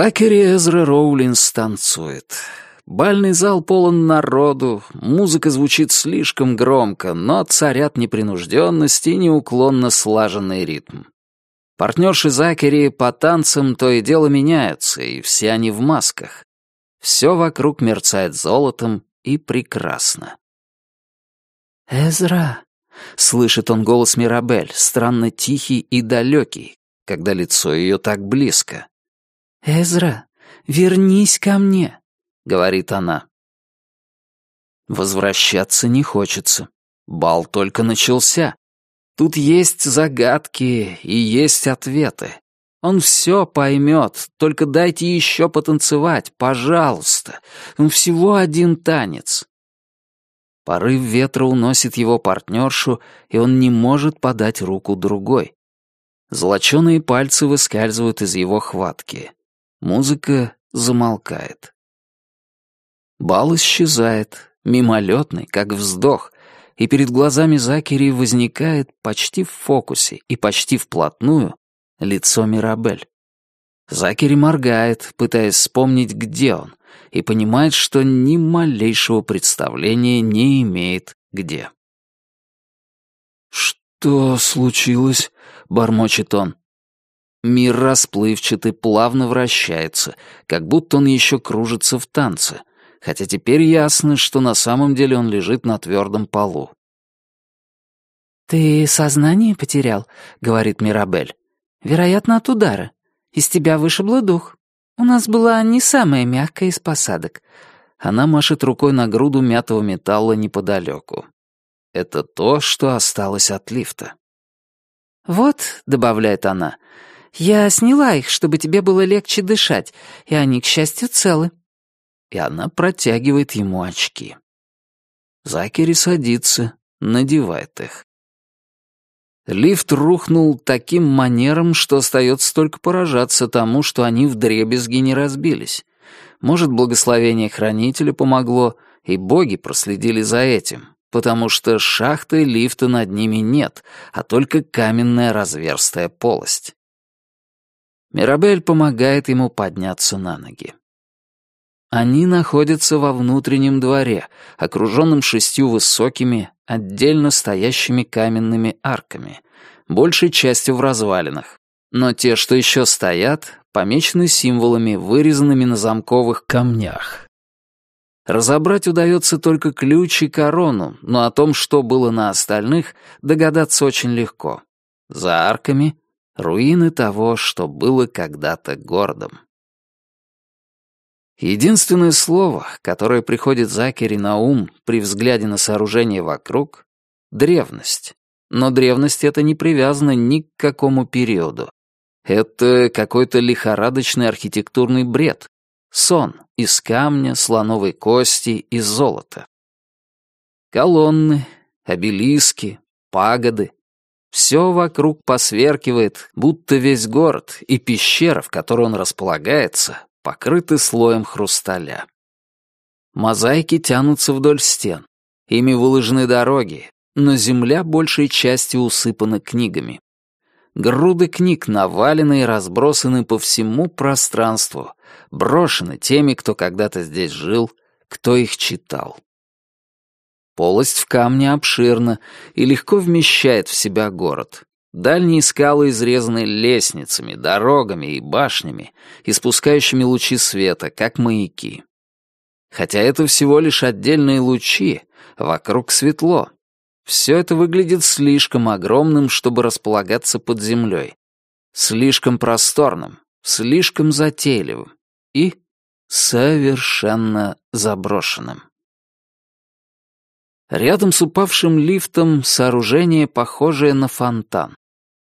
Закери Эзра Роулинс танцует. Бальный зал полон народу, музыка звучит слишком громко, но царят непринужденность и неуклонно слаженный ритм. Партнерши Закери по танцам то и дело меняются, и все они в масках. Все вокруг мерцает золотом и прекрасно. «Эзра!» — слышит он голос Мирабель, странно тихий и далекий, когда лицо ее так близко. «Эзра, вернись ко мне!» — говорит она. Возвращаться не хочется. Бал только начался. Тут есть загадки и есть ответы. Он все поймет, только дайте еще потанцевать, пожалуйста. Всего один танец. Порыв ветра уносит его партнершу, и он не может подать руку другой. Золоченые пальцы выскальзывают из его хватки. Музыка замолкает. Бал исчезает, мимолетный, как вздох, и перед глазами Закери возникает почти в фокусе и почти вплотную лицо Мирабель. Закери моргает, пытаясь вспомнить, где он, и понимает, что ни малейшего представления не имеет, где. «Что случилось?» — бормочет он. Мир расплывчатый, плавно вращается, как будто он еще кружится в танце, хотя теперь ясно, что на самом деле он лежит на твердом полу. «Ты сознание потерял?» — говорит Мирабель. «Вероятно, от удара. Из тебя вышибло дух. У нас была не самая мягкая из посадок». Она машет рукой на груду мятого металла неподалеку. Это то, что осталось от лифта. «Вот», — добавляет она, — «я сняла их, чтобы тебе было легче дышать, и они, к счастью, целы» и она протягивает ему очки. Закери садится, надевает их. Лифт рухнул таким манером, что остается только поражаться тому, что они вдребезги не разбились. Может, благословение хранителя помогло, и боги проследили за этим, потому что шахты лифта над ними нет, а только каменная разверстая полость. Мирабель помогает ему подняться на ноги. Они находятся во внутреннем дворе, окруженном шестью высокими, отдельно стоящими каменными арками, большей частью в развалинах. Но те, что еще стоят, помечены символами, вырезанными на замковых камнях. Разобрать удается только ключ и корону, но о том, что было на остальных, догадаться очень легко. За арками — руины того, что было когда-то городом. Единственное слово, которое приходит Закери на ум при взгляде на сооружение вокруг — древность. Но древность это не привязана ни к какому периоду. Это какой-то лихорадочный архитектурный бред. Сон из камня, слоновой кости и золота. Колонны, обелиски, пагоды. Все вокруг посверкивает, будто весь город и пещера, в которой он располагается, покрыты слоем хрусталя. Мозаики тянутся вдоль стен. Ими выложены дороги, но земля большей частью усыпана книгами. Груды книг навалены и разбросаны по всему пространству, брошены теми, кто когда-то здесь жил, кто их читал. Полость в камне обширна и легко вмещает в себя город. Дальние скалы изрезаны лестницами, дорогами и башнями, испускающими лучи света, как маяки. Хотя это всего лишь отдельные лучи, вокруг светло. Все это выглядит слишком огромным, чтобы располагаться под землей. Слишком просторным, слишком затейливым и совершенно заброшенным. Рядом с упавшим лифтом сооружение, похожее на фонтан.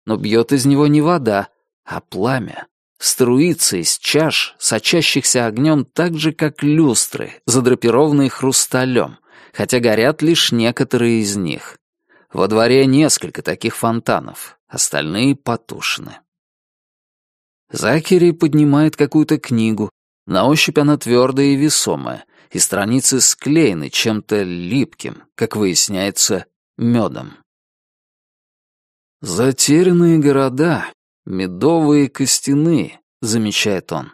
Но бьет из него не вода, а пламя. Струится из чаш, сочащихся огнем так же, как люстры, задрапированные хрусталем, хотя горят лишь некоторые из них. Во дворе несколько таких фонтанов, остальные потушены. Закери поднимает какую-то книгу. На ощупь она твердая и весомая, и страницы склеены чем-то липким, как выясняется, медом. «Затерянные города, медовые костяные», — замечает он.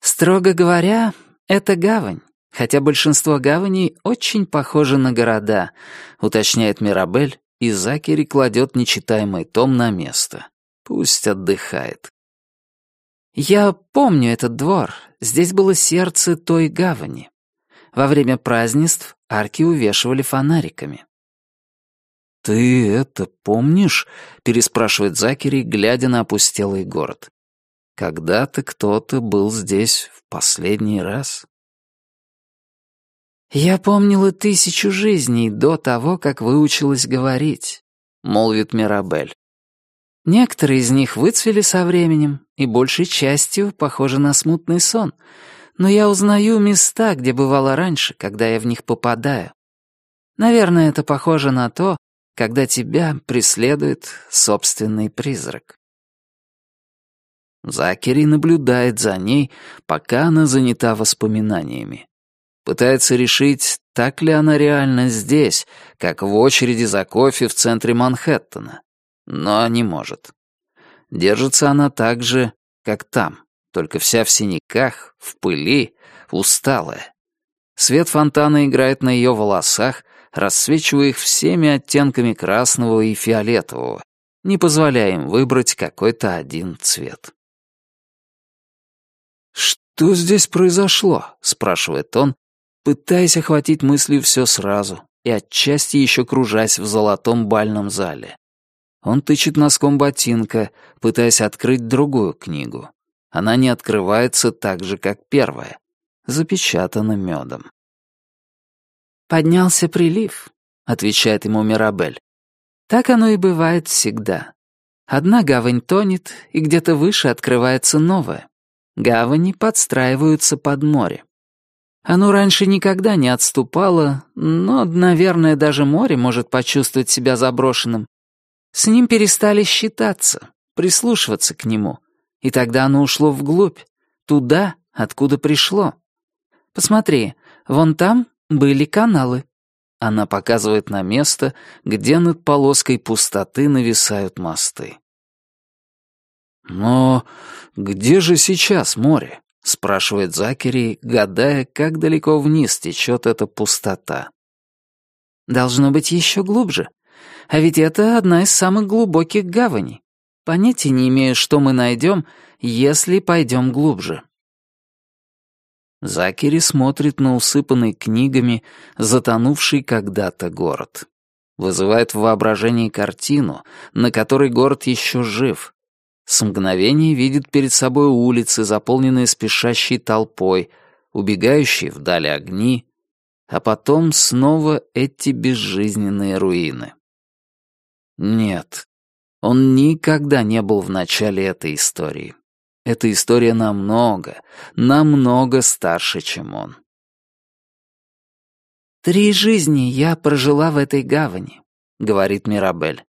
Строго говоря, это гавань, хотя большинство гаваней очень похожи на города, уточняет Мирабель, и Закери кладет нечитаемый том на место. Пусть отдыхает. Я помню этот двор. Здесь было сердце той гавани. Во время празднеств арки увешивали фонариками. «Ты это помнишь?» — переспрашивает Закери, глядя на опустелый город. «Когда-то кто-то был здесь в последний раз». «Я помнила тысячу жизней до того, как выучилась говорить», — молвит Мирабель. «Некоторые из них выцвели со временем и большей частью похожи на смутный сон, но я узнаю места, где бывало раньше, когда я в них попадаю. Наверное, это похоже на то, когда тебя преследует собственный призрак. Закери наблюдает за ней, пока она занята воспоминаниями. Пытается решить, так ли она реально здесь, как в очереди за кофе в центре Манхэттена. Но не может. Держится она так же, как там, только вся в синяках, в пыли, усталая. Свет фонтана играет на ее волосах, рассвечивая их всеми оттенками красного и фиолетового, не позволяя им выбрать какой-то один цвет. «Что здесь произошло?» — спрашивает он, пытаясь охватить мыслью все сразу и отчасти еще кружась в золотом бальном зале. Он тычет носком ботинка, пытаясь открыть другую книгу. Она не открывается так же, как первая, запечатана медом. «Поднялся прилив», — отвечает ему Мирабель. «Так оно и бывает всегда. Одна гавань тонет, и где-то выше открывается новая. Гавани подстраиваются под море. Оно раньше никогда не отступало, но, наверное, даже море может почувствовать себя заброшенным. С ним перестали считаться, прислушиваться к нему, и тогда оно ушло вглубь, туда, откуда пришло. Посмотри, вон там были каналы. Она показывает на место, где над полоской пустоты нависают мосты. «Но где же сейчас море?» — спрашивает Закери, гадая, как далеко вниз течет эта пустота. «Должно быть еще глубже. А ведь это одна из самых глубоких гаваней. Понятия не имею, что мы найдем, если пойдем глубже». Закери смотрит на усыпанный книгами, затонувший когда-то город. Вызывает в воображении картину, на которой город еще жив. С мгновения видит перед собой улицы, заполненные спешащей толпой, убегающие вдали огни, а потом снова эти безжизненные руины. Нет, он никогда не был в начале этой истории. Эта история намного, намного старше, чем он. «Три жизни я прожила в этой гавани», — говорит Мирабель.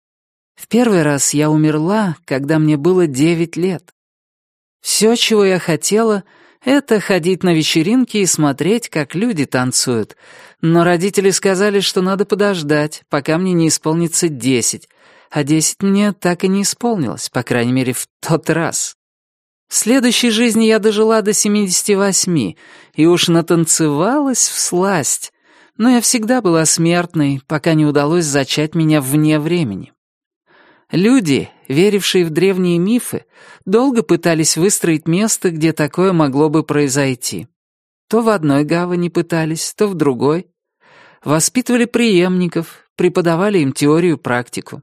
«В первый раз я умерла, когда мне было девять лет. Все, чего я хотела, это ходить на вечеринки и смотреть, как люди танцуют. Но родители сказали, что надо подождать, пока мне не исполнится десять, а десять мне так и не исполнилось, по крайней мере, в тот раз. В следующей жизни я дожила до 78 и уж натанцевалась в сласть, но я всегда была смертной, пока не удалось зачать меня вне времени. Люди, верившие в древние мифы, долго пытались выстроить место, где такое могло бы произойти. То в одной гавани пытались, то в другой. Воспитывали преемников, преподавали им теорию практику.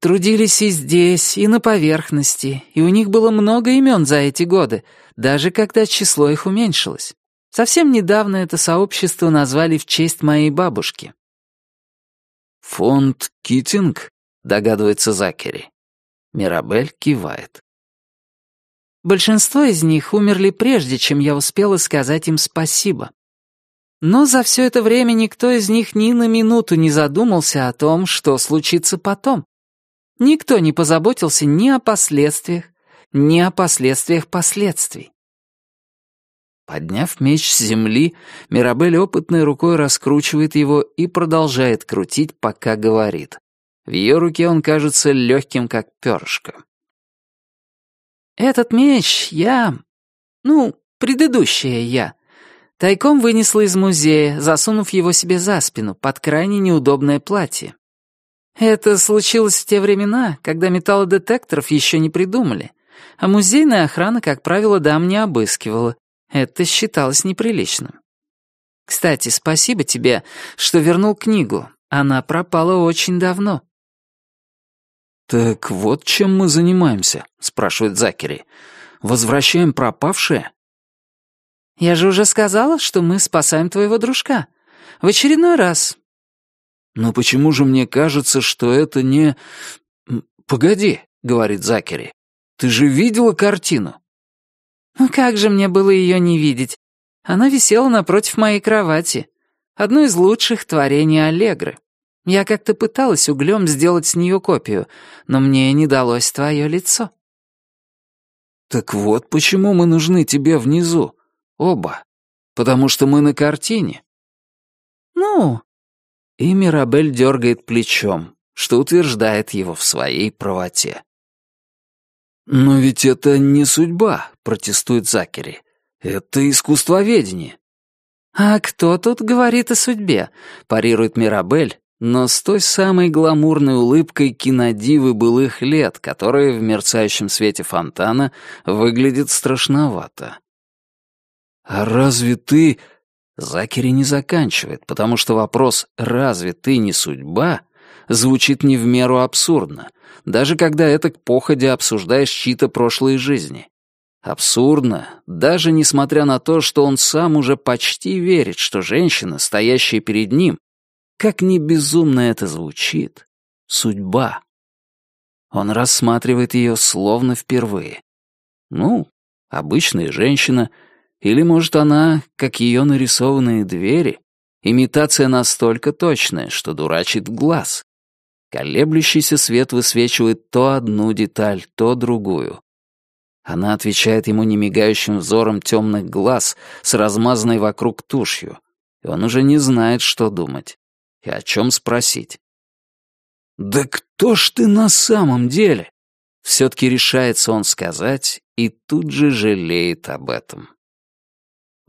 Трудились и здесь, и на поверхности, и у них было много имен за эти годы, даже когда число их уменьшилось. Совсем недавно это сообщество назвали в честь моей бабушки. «Фонд Китинг?» — догадывается Закери. Мирабель кивает. Большинство из них умерли прежде, чем я успела сказать им спасибо. Но за все это время никто из них ни на минуту не задумался о том, что случится потом. Никто не позаботился ни о последствиях, ни о последствиях последствий. Подняв меч с земли, Мирабель опытной рукой раскручивает его и продолжает крутить, пока говорит. В ее руке он кажется легким, как перышко. «Этот меч я... ну, предыдущее я. Тайком вынесла из музея, засунув его себе за спину, под крайне неудобное платье. Это случилось в те времена, когда металлодетекторов еще не придумали, а музейная охрана, как правило, дам не обыскивала. Это считалось неприличным. Кстати, спасибо тебе, что вернул книгу. Она пропала очень давно. «Так вот чем мы занимаемся?» — спрашивает Закери. «Возвращаем пропавшее?» «Я же уже сказала, что мы спасаем твоего дружка. В очередной раз». «Но почему же мне кажется, что это не...» «Погоди», — говорит Закери. «Ты же видела картину?» «Ну как же мне было ее не видеть? Она висела напротив моей кровати. Одно из лучших творений Аллегры. Я как-то пыталась углем сделать с нее копию, но мне не далось твое лицо». «Так вот почему мы нужны тебе внизу. Оба. Потому что мы на картине». «Ну...» И Мирабель дергает плечом, что утверждает его в своей правоте. «Но ведь это не судьба», — протестует Закери. «Это искусствоведение». «А кто тут говорит о судьбе?» — парирует Мирабель, но с той самой гламурной улыбкой кинодивы былых лет, которая в мерцающем свете фонтана выглядит страшновато. «А разве ты...» Закери не заканчивает, потому что вопрос «разве ты не судьба?» звучит не в меру абсурдно, даже когда это к походе обсуждаешь чьи-то прошлые жизни. Абсурдно, даже несмотря на то, что он сам уже почти верит, что женщина, стоящая перед ним, как ни безумно это звучит, судьба. Он рассматривает ее словно впервые. Ну, обычная женщина, или, может, она, как ее нарисованные двери, имитация настолько точная, что дурачит глаз. Колеблющийся свет высвечивает то одну деталь, то другую. Она отвечает ему немигающим взором темных глаз с размазанной вокруг тушью, и он уже не знает, что думать и о чем спросить. «Да кто ж ты на самом деле?» Все-таки решается он сказать и тут же жалеет об этом.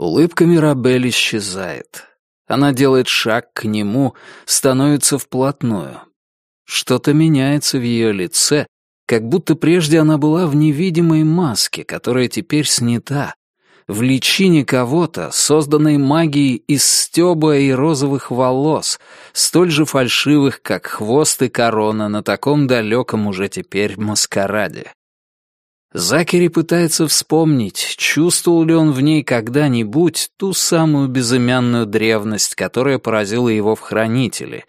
Улыбка Мирабель исчезает. Она делает шаг к нему, становится вплотную. Что-то меняется в ее лице, как будто прежде она была в невидимой маске, которая теперь снята, в личине кого-то, созданной магией из стёба и розовых волос, столь же фальшивых, как хвост и корона на таком далеком уже теперь маскараде. Закери пытается вспомнить, чувствовал ли он в ней когда-нибудь ту самую безымянную древность, которая поразила его в Хранителе,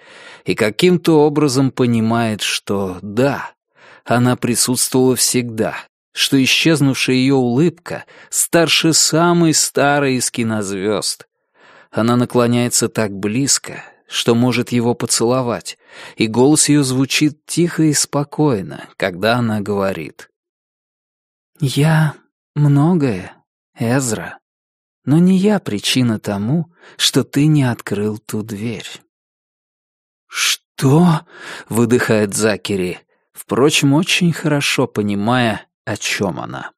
и каким-то образом понимает, что да, она присутствовала всегда, что исчезнувшая ее улыбка старше самой старой из кинозвезд. Она наклоняется так близко, что может его поцеловать, и голос ее звучит тихо и спокойно, когда она говорит. «Я многое, Эзра, но не я причина тому, что ты не открыл ту дверь». «Что?» — выдыхает Закери, впрочем, очень хорошо понимая, о чем она.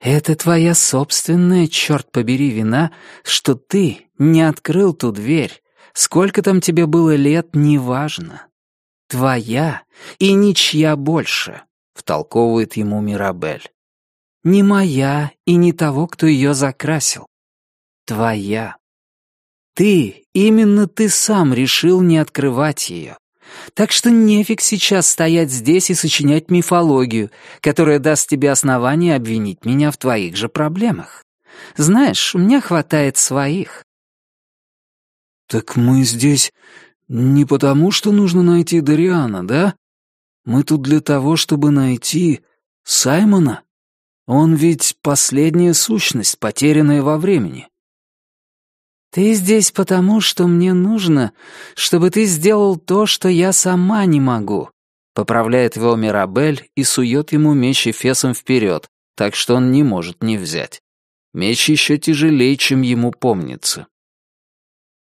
«Это твоя собственная, черт побери, вина, что ты не открыл ту дверь. Сколько там тебе было лет, неважно. Твоя и ничья больше», — втолковывает ему Мирабель. «Не моя и не того, кто ее закрасил. Твоя. Ты, именно ты сам решил не открывать ее. Так что нефиг сейчас стоять здесь и сочинять мифологию, которая даст тебе основание обвинить меня в твоих же проблемах. Знаешь, у меня хватает своих». «Так мы здесь не потому, что нужно найти Дариана, да? Мы тут для того, чтобы найти Саймона. Он ведь последняя сущность, потерянная во времени. «Ты здесь потому, что мне нужно, чтобы ты сделал то, что я сама не могу», поправляет его Мирабель и сует ему меч Эфесом вперед, так что он не может не взять. Меч еще тяжелее, чем ему помнится.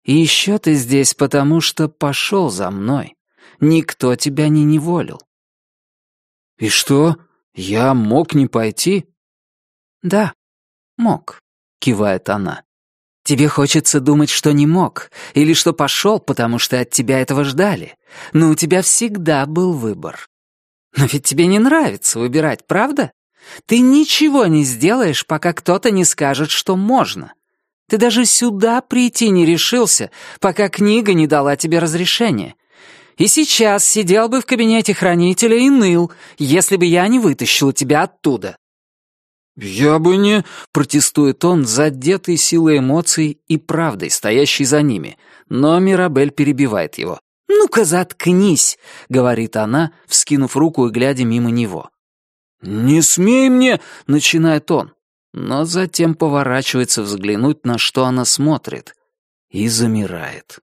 «И еще ты здесь потому, что пошел за мной. Никто тебя не неволил». «И что, я мог не пойти?» «Да, «Мог», — кивает она. «Тебе хочется думать, что не мог, или что пошел, потому что от тебя этого ждали. Но у тебя всегда был выбор. Но ведь тебе не нравится выбирать, правда? Ты ничего не сделаешь, пока кто-то не скажет, что можно. Ты даже сюда прийти не решился, пока книга не дала тебе разрешения. И сейчас сидел бы в кабинете хранителя и ныл, если бы я не вытащила тебя оттуда». «Я бы не...» — протестует он, задетый силой эмоций и правдой, стоящей за ними. Но Мирабель перебивает его. «Ну-ка, заткнись!» — говорит она, вскинув руку и глядя мимо него. «Не смей мне!» — начинает он, но затем поворачивается взглянуть, на что она смотрит, и замирает.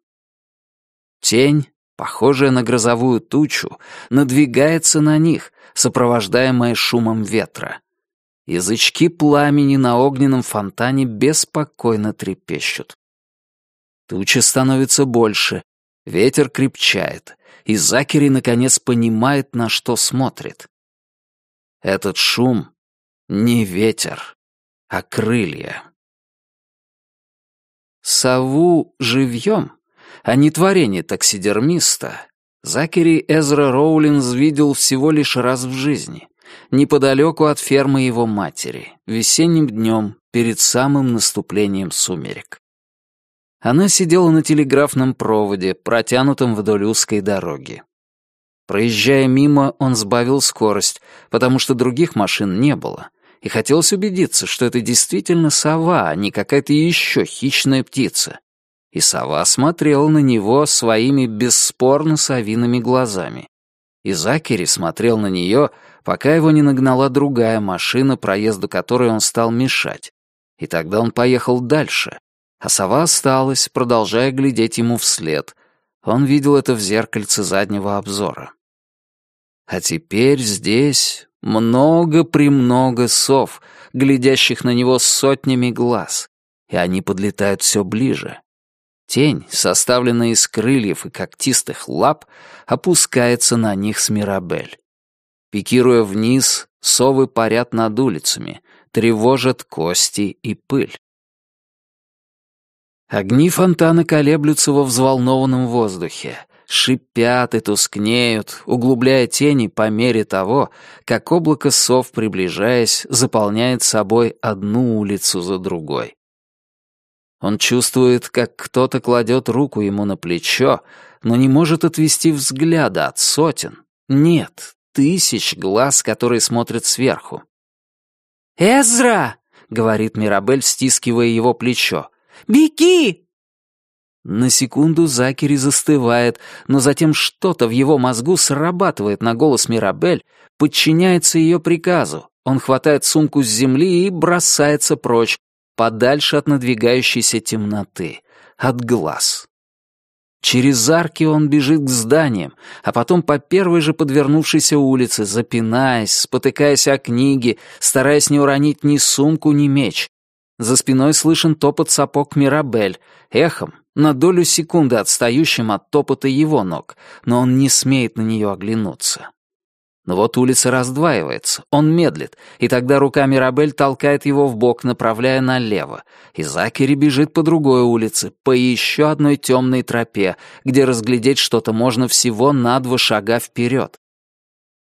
Тень похожая на грозовую тучу, надвигается на них, сопровождаемая шумом ветра. Язычки пламени на огненном фонтане беспокойно трепещут. Туча становится больше, ветер крепчает, и Закери наконец понимает, на что смотрит. Этот шум — не ветер, а крылья. Сову живьем а не творение таксидермиста, Закери Эзра Роулинс видел всего лишь раз в жизни, неподалеку от фермы его матери, весенним днем перед самым наступлением сумерек. Она сидела на телеграфном проводе, протянутом вдоль узкой дороги. Проезжая мимо, он сбавил скорость, потому что других машин не было, и хотелось убедиться, что это действительно сова, а не какая-то еще хищная птица и сова смотрела на него своими бесспорно совиными глазами. И Закери смотрел на нее, пока его не нагнала другая машина, проезду которой он стал мешать. И тогда он поехал дальше, а сова осталась, продолжая глядеть ему вслед. Он видел это в зеркальце заднего обзора. А теперь здесь много-премного сов, глядящих на него сотнями глаз, и они подлетают все ближе. Тень, составленная из крыльев и когтистых лап, опускается на них с Мирабель. Пикируя вниз, совы парят над улицами, тревожат кости и пыль. Огни фонтана колеблются во взволнованном воздухе, шипят и тускнеют, углубляя тени по мере того, как облако сов, приближаясь, заполняет собой одну улицу за другой. Он чувствует, как кто-то кладет руку ему на плечо, но не может отвести взгляда от сотен, нет, тысяч глаз, которые смотрят сверху. «Эзра!» — говорит Мирабель, стискивая его плечо. «Беги!» На секунду Закери застывает, но затем что-то в его мозгу срабатывает на голос Мирабель, подчиняется ее приказу. Он хватает сумку с земли и бросается прочь, подальше от надвигающейся темноты, от глаз. Через арки он бежит к зданиям, а потом по первой же подвернувшейся улице, запинаясь, спотыкаясь о книги, стараясь не уронить ни сумку, ни меч. За спиной слышен топот сапог Мирабель, эхом, на долю секунды отстающим от топота его ног, но он не смеет на нее оглянуться. Но вот улица раздваивается, он медлит, и тогда рука Мирабель толкает его в бок, направляя налево, и Закери бежит по другой улице, по еще одной темной тропе, где разглядеть что-то можно всего на два шага вперед.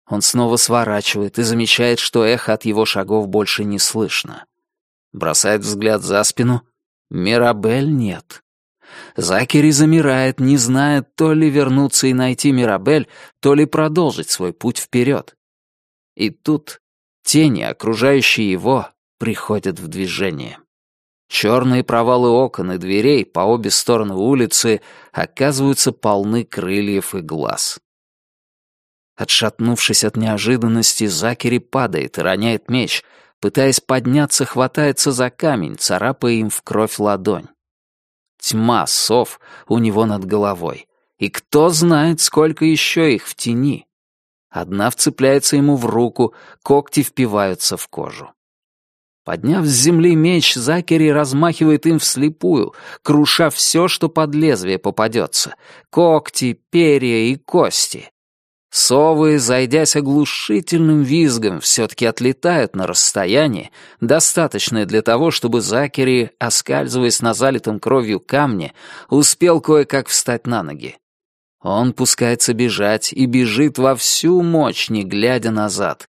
Он снова сворачивает и замечает, что эхо от его шагов больше не слышно. Бросает взгляд за спину. Мирабель нет. Закери замирает, не зная, то ли вернуться и найти Мирабель, то ли продолжить свой путь вперед. И тут тени, окружающие его, приходят в движение. Черные провалы окон и дверей по обе стороны улицы оказываются полны крыльев и глаз. Отшатнувшись от неожиданности, Закери падает и роняет меч, пытаясь подняться, хватается за камень, царапая им в кровь ладонь. Тьма сов у него над головой. И кто знает, сколько еще их в тени. Одна вцепляется ему в руку, когти впиваются в кожу. Подняв с земли меч, Закери размахивает им вслепую, круша все, что под лезвие попадется. Когти, перья и кости. Совы, зайдясь оглушительным визгом, все-таки отлетают на расстояние, достаточное для того, чтобы Закери, оскальзываясь на залитом кровью камне, успел кое-как встать на ноги. Он пускается бежать и бежит во всю мощь, не глядя назад.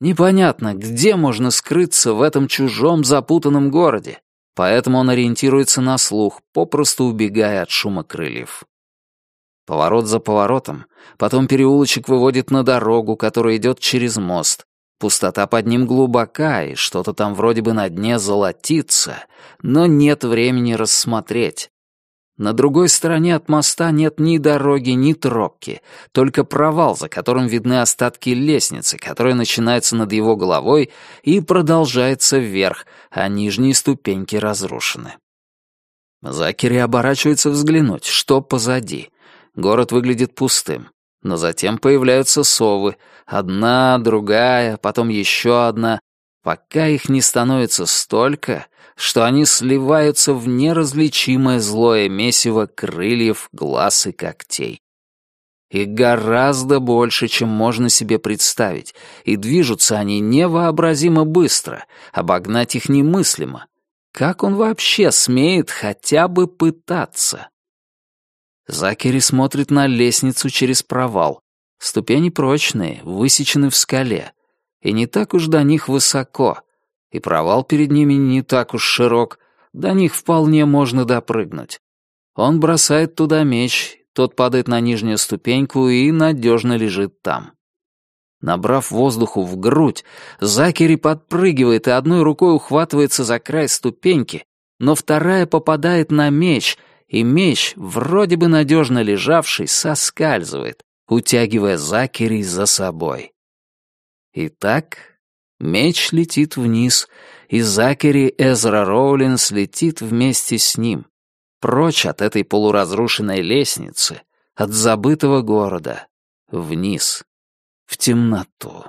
Непонятно, где можно скрыться в этом чужом запутанном городе, поэтому он ориентируется на слух, попросту убегая от шума крыльев. Поворот за поворотом, потом переулочек выводит на дорогу, которая идет через мост. Пустота под ним глубока, и что-то там вроде бы на дне золотится, но нет времени рассмотреть. На другой стороне от моста нет ни дороги, ни тропки, только провал, за которым видны остатки лестницы, которая начинается над его головой и продолжается вверх, а нижние ступеньки разрушены. Закери оборачивается взглянуть, что позади. Город выглядит пустым. Но затем появляются совы. Одна, другая, потом еще одна. Пока их не становится столько, что они сливаются в неразличимое злое месиво крыльев, глаз и когтей. И гораздо больше, чем можно себе представить, и движутся они невообразимо быстро, обогнать их немыслимо. Как он вообще смеет хотя бы пытаться? Закери смотрит на лестницу через провал. Ступени прочные, высечены в скале. И не так уж до них высоко — и провал перед ними не так уж широк, до них вполне можно допрыгнуть. Он бросает туда меч, тот падает на нижнюю ступеньку и надежно лежит там. Набрав воздуху в грудь, Закери подпрыгивает и одной рукой ухватывается за край ступеньки, но вторая попадает на меч, и меч, вроде бы надежно лежавший, соскальзывает, утягивая Закери за собой. Итак, Меч летит вниз, и Закери Эзра Роулинс летит вместе с ним, прочь от этой полуразрушенной лестницы, от забытого города, вниз, в темноту.